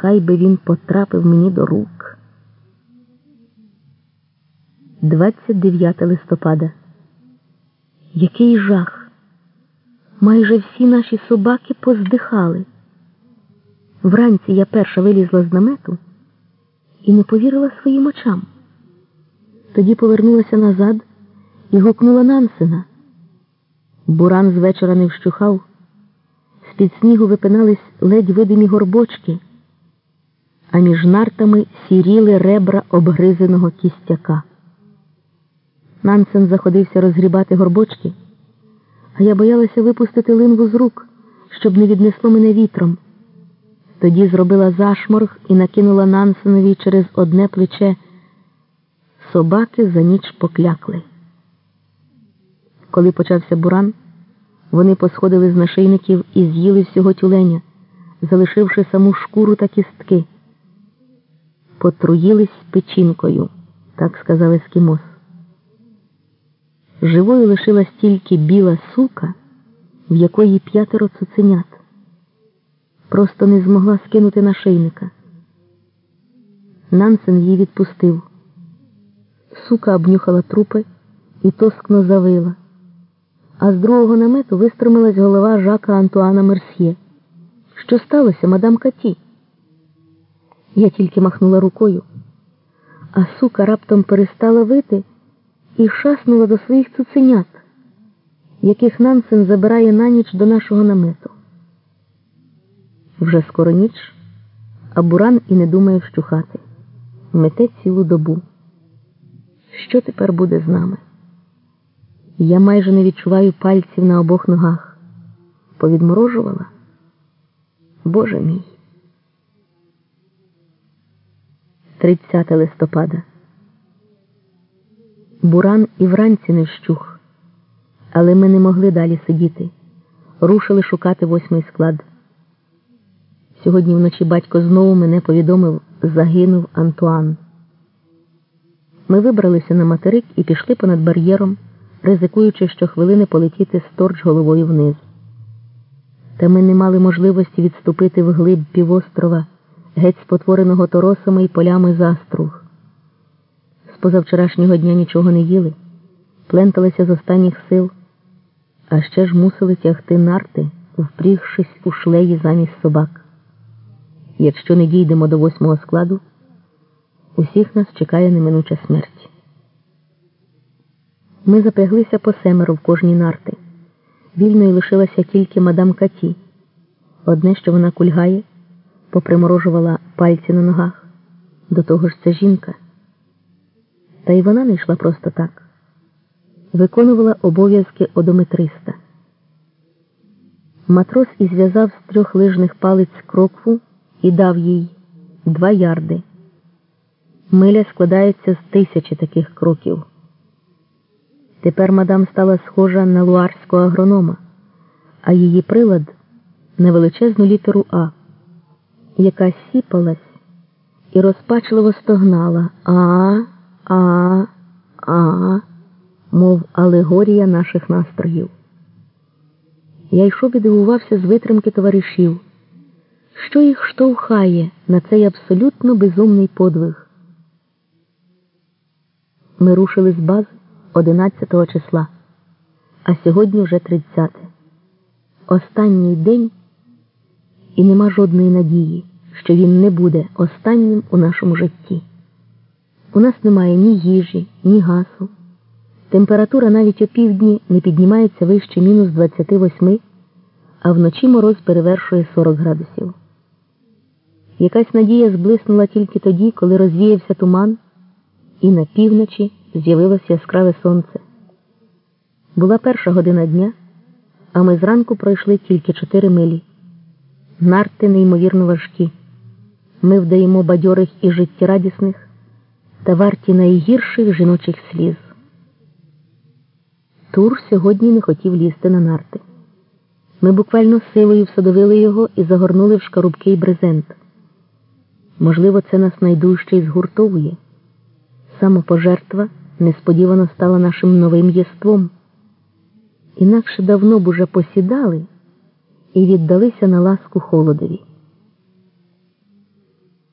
хай би він потрапив мені до рук. 29 листопада. Який жах! Майже всі наші собаки поздихали. Вранці я перша вилізла з намету і не повірила своїм очам. Тоді повернулася назад і гукнула Нансена. Буран з вечора не вщухав, з-під снігу випинались ледь видимі горбочки, а між нартами сіріли ребра обгризеного кістяка. Нансен заходився розгрібати горбочки, а я боялася випустити линву з рук, щоб не віднесло мене вітром. Тоді зробила зашморг і накинула Нансенові через одне плече. Собаки за ніч поклякли. Коли почався буран, вони посходили з нашийників і з'їли всього тюленя, залишивши саму шкуру та кістки. Потруїлись печінкою, так сказав ескімос. Живою лишилась тільки біла сука, в якої п'ятеро цуценят. Просто не змогла скинути нашийника. Нансен її відпустив. Сука обнюхала трупи і тоскно завила, а з другого намету вистромилась голова жака Антуана Мерсьє. Що сталося, мадам Каті? Я тільки махнула рукою, а сука раптом перестала вити і шаснула до своїх цуценят, яких Нансен забирає на ніч до нашого намету. Вже скоро ніч, а буран і не думає вщухати. Мете цілу добу. Що тепер буде з нами? Я майже не відчуваю пальців на обох ногах. Повідморожувала? Боже мій. 30 листопада. Буран і вранці не вщух, але ми не могли далі сидіти. Рушили шукати восьмий склад. Сьогодні вночі батько знову мене повідомив, загинув Антуан. Ми вибралися на материк і пішли понад бар'єром, ризикуючи щохвилини полетіти сторч головою вниз. Та ми не мали можливості відступити вглиб півострова, геть спотвореного торосами і полями заструг. З позавчорашнього дня нічого не їли, пленталися з останніх сил, а ще ж мусили тягти нарти, впрігшись у шлеї замість собак. Якщо не дійдемо до восьмого складу, усіх нас чекає неминуча смерть. Ми запряглися по семеро в кожній нарти. Вільною лишилася тільки мадам Каті. Одне, що вона кульгає, поприморожувала пальці на ногах. До того ж це жінка. Та й вона не йшла просто так. Виконувала обов'язки одометриста. Матрос і зв'язав з трьох лижних палиць крокву і дав їй два ярди. Миля складається з тисячі таких кроків. Тепер мадам стала схожа на луарського агронома, а її прилад на величезну літеру А, яка сіпалась і розпачливо стогнала А, А, А, мов алегорія наших настроїв. Я йшов і дивувався з витримки товаришів, що їх штовхає на цей абсолютно безумний подвиг. Ми рушили з бази 11 числа, а сьогодні вже 30. Останній день і нема жодної надії, що він не буде останнім у нашому житті. У нас немає ні їжі, ні гасу. Температура навіть опівдні не піднімається вище мінус 28, а вночі мороз перевершує 40 градусів. Якась надія зблиснула тільки тоді, коли розвіявся туман, і на півночі з'явилося яскраве сонце. Була перша година дня, а ми зранку пройшли тільки чотири милі. Нарти неймовірно важкі. Ми вдаємо бадьорих і життєрадісних та варті найгірших жіночих сліз. Тур сьогодні не хотів лізти на нарти. Ми буквально силою всадовили його і загорнули в шкарубки й брезент. Можливо, це нас найдужче і згуртовує. Самопожертва несподівано стала нашим новим єством. Інакше давно б уже посідали і віддалися на ласку холодові.